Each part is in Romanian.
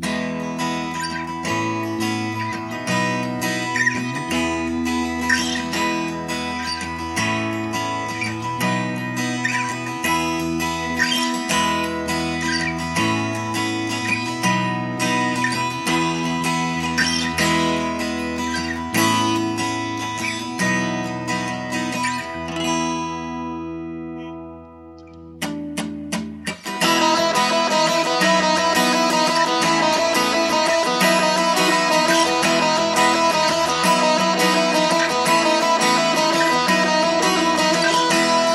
Mm-hmm.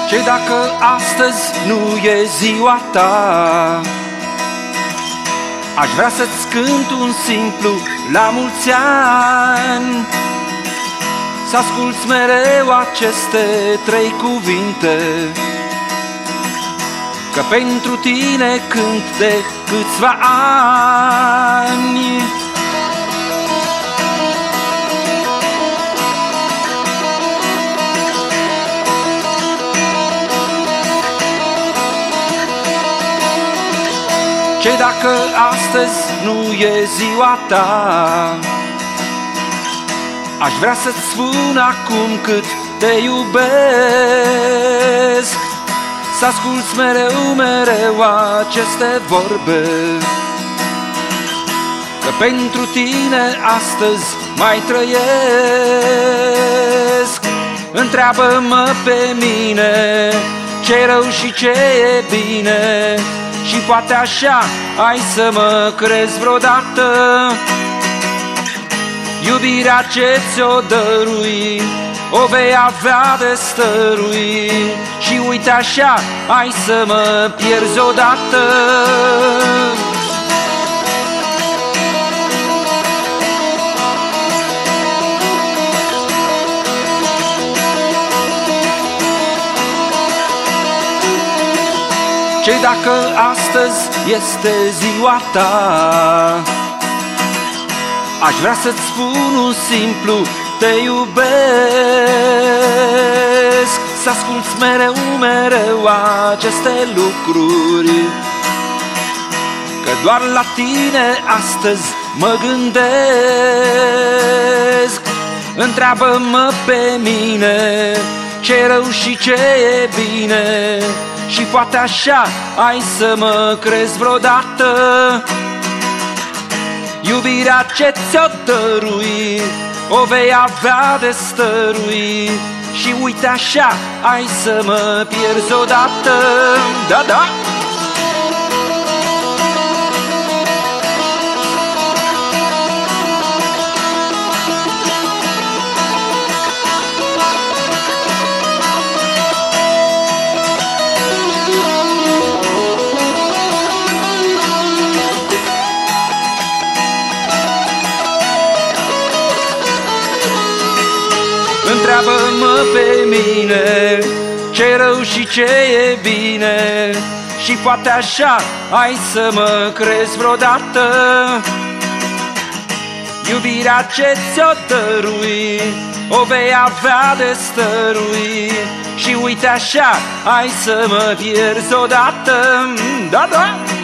Ce dacă astăzi nu e ziua ta? Aș vrea să-ți cânt un simplu la mulți ani. Să asculți mereu aceste trei cuvinte. Că pentru tine cânt de câțiva ani Ce dacă astăzi nu e ziua ta Aș vrea să-ți spun acum cât te iubesc. Să asculți mereu, mereu aceste vorbe. Că pentru tine astăzi mai trăiesc. Întreabă-mă pe mine ce rău și ce e bine și poate așa ai să mă crezi vreodată. Iubirea ce ți-o dărui O vei avea de stărui. Și uite așa ai să mă pierzi odată ce dacă astăzi este ziua ta? Aș vrea să-ți spun un simplu te iubesc. Să asculți mereu, mereu aceste lucruri. Că doar la tine astăzi mă gândesc. Întreabă-mă pe mine ce rău și ce e bine. Și poate așa ai să mă crezi vreodată. Iubirea ce ți-o dărui O vei avea de stărui. Și uite așa ai să mă pierzi odată. Da, da! Întreabă-mă pe mine ce rău și ce e bine. Și poate așa ai să mă crezi vreodată. Iubirea ce ți-o dărui O vei avea de stărui. Și uite așa ai să mă pierzi odată. Da, da!